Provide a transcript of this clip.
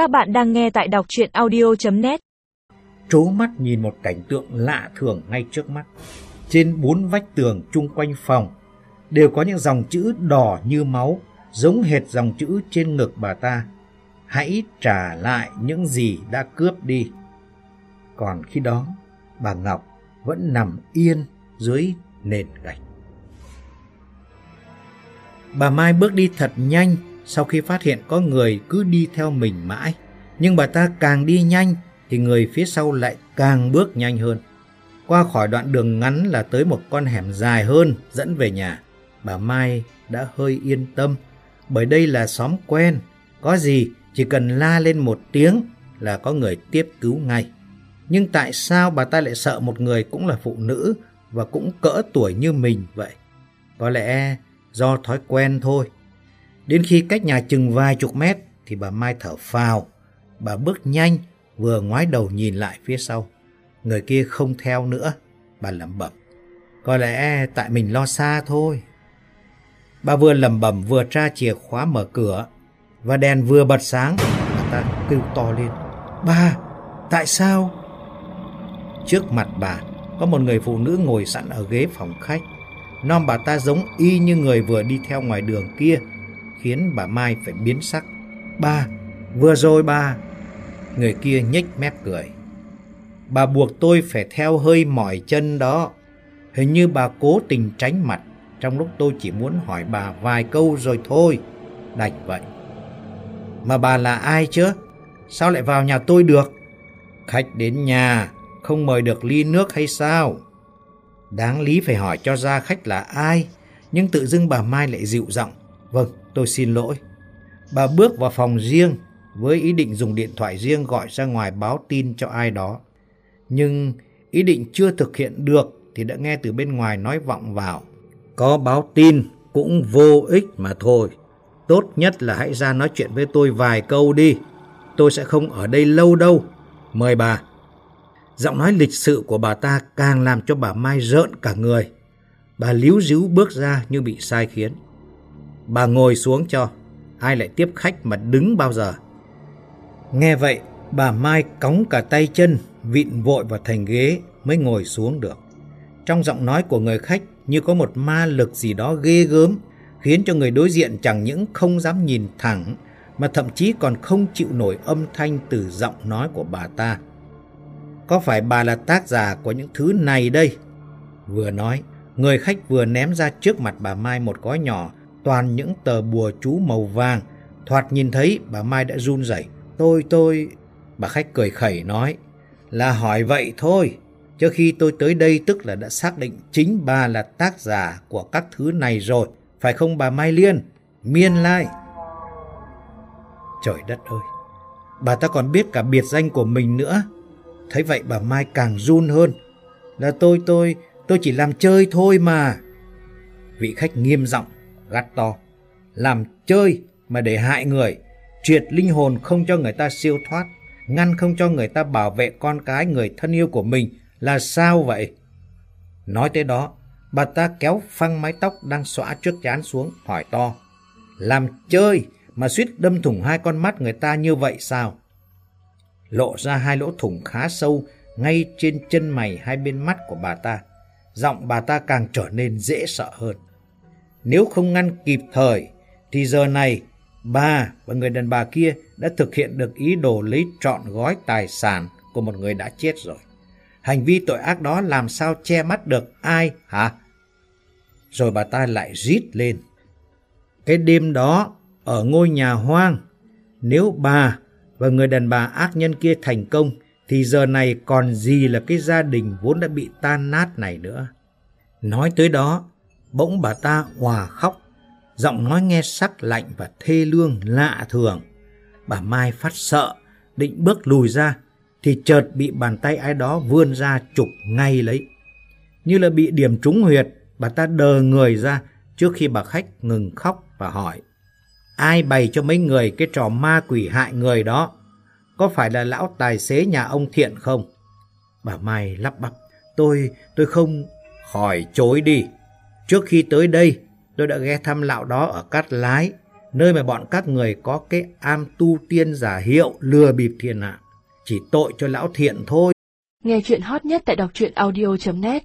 Các bạn đang nghe tại đọc chuyện audio.net Trố mắt nhìn một cảnh tượng lạ thường ngay trước mắt. Trên bốn vách tường chung quanh phòng đều có những dòng chữ đỏ như máu, giống hệt dòng chữ trên ngực bà ta. Hãy trả lại những gì đã cướp đi. Còn khi đó, bà Ngọc vẫn nằm yên dưới nền gạch. Bà Mai bước đi thật nhanh sau khi phát hiện có người cứ đi theo mình mãi. Nhưng bà ta càng đi nhanh thì người phía sau lại càng bước nhanh hơn. Qua khỏi đoạn đường ngắn là tới một con hẻm dài hơn dẫn về nhà. Bà Mai đã hơi yên tâm, bởi đây là xóm quen. Có gì chỉ cần la lên một tiếng là có người tiếp cứu ngay. Nhưng tại sao bà ta lại sợ một người cũng là phụ nữ và cũng cỡ tuổi như mình vậy? Có lẽ do thói quen thôi. Đến khi cách nhà chừng vài chục mét thì bà Mai thở phào. Bà bước nhanh, vừa ngoái đầu nhìn lại phía sau. Người kia không theo nữa. Bà lẩm bẩm. Có lẽ tại mình lo xa thôi. Bà vừa lẩm bẩm vừa tra chìa khóa mở cửa và đèn vừa bật sáng. Bà ta kêu to lên. Bà, tại sao? Trước mặt bà có một người phụ nữ ngồi sẵn ở ghế phòng khách. Non bà ta giống y như người vừa đi theo ngoài đường kia khiến bà Mai phải biến sắc. Ba, vừa rồi ba. Người kia nhếch mép cười. Bà buộc tôi phải theo hơi mỏi chân đó. Hình như bà cố tình tránh mặt trong lúc tôi chỉ muốn hỏi bà vài câu rồi thôi. Đành vậy. Mà bà là ai chứ? Sao lại vào nhà tôi được? Khách đến nhà, không mời được ly nước hay sao? Đáng lý phải hỏi cho ra khách là ai, nhưng tự dưng bà Mai lại dịu giọng. Vâng, tôi xin lỗi. Bà bước vào phòng riêng với ý định dùng điện thoại riêng gọi ra ngoài báo tin cho ai đó. Nhưng ý định chưa thực hiện được thì đã nghe từ bên ngoài nói vọng vào. Có báo tin cũng vô ích mà thôi. Tốt nhất là hãy ra nói chuyện với tôi vài câu đi. Tôi sẽ không ở đây lâu đâu. Mời bà. Giọng nói lịch sự của bà ta càng làm cho bà Mai rợn cả người. Bà líu díu bước ra như bị sai khiến. Bà ngồi xuống cho. Ai lại tiếp khách mà đứng bao giờ? Nghe vậy, bà Mai cóng cả tay chân, vịn vội vào thành ghế mới ngồi xuống được. Trong giọng nói của người khách như có một ma lực gì đó ghê gớm, khiến cho người đối diện chẳng những không dám nhìn thẳng, mà thậm chí còn không chịu nổi âm thanh từ giọng nói của bà ta. Có phải bà là tác giả của những thứ này đây? Vừa nói, người khách vừa ném ra trước mặt bà Mai một gói nhỏ toàn những tờ bùa chú màu vàng. Thoạt nhìn thấy bà Mai đã run rẩy. Tôi, tôi... Bà khách cười khẩy nói là hỏi vậy thôi. Trước khi tôi tới đây tức là đã xác định chính bà là tác giả của các thứ này rồi. Phải không bà Mai Liên? Miên Lai. Trời đất ơi! Bà ta còn biết cả biệt danh của mình nữa. Thấy vậy bà Mai càng run hơn. Là tôi, tôi, tôi chỉ làm chơi thôi mà. Vị khách nghiêm giọng gắt to. Làm chơi mà để hại người, triệt linh hồn không cho người ta siêu thoát, ngăn không cho người ta bảo vệ con cái người thân yêu của mình là sao vậy? Nói tới đó, bà ta kéo phăng mái tóc đang xõa trước chán xuống, hỏi to. Làm chơi mà suýt đâm thủng hai con mắt người ta như vậy sao? Lộ ra hai lỗ thủng khá sâu ngay trên chân mày hai bên mắt của bà ta. Giọng bà ta càng trở nên dễ sợ hơn. Nếu không ngăn kịp thời, thì giờ này bà và người đàn bà kia đã thực hiện được ý đồ lấy trọn gói tài sản của một người đã chết rồi. Hành vi tội ác đó làm sao che mắt được ai hả? Rồi bà ta lại rít lên. Cái đêm đó, ở ngôi nhà hoang, nếu bà và người đàn bà ác nhân kia thành công, thì giờ này còn gì là cái gia đình vốn đã bị tan nát này nữa. Nói tới đó, Bỗng bà ta hòa khóc, giọng nói nghe sắc lạnh và thê lương lạ thường. Bà Mai phát sợ, định bước lùi ra, thì chợt bị bàn tay ai đó vươn ra chụp ngay lấy. Như là bị điểm trúng huyệt, bà ta đờ người ra trước khi bà khách ngừng khóc và hỏi. Ai bày cho mấy người cái trò ma quỷ hại người đó? Có phải là lão tài xế nhà ông Thiện không? Bà Mai lắp bắp. Tôi, tôi không... Khỏi chối đi. Trước khi tới đây, tôi đã ghé thăm lão đó ở Cát Lái. nơi mà bọn các người có cái am tu tiên giả hiệu lừa bịp thiên hạ. Chỉ tội cho lão thiện thôi. Nghe chuyện hot nhất tại đọc truyện audio.net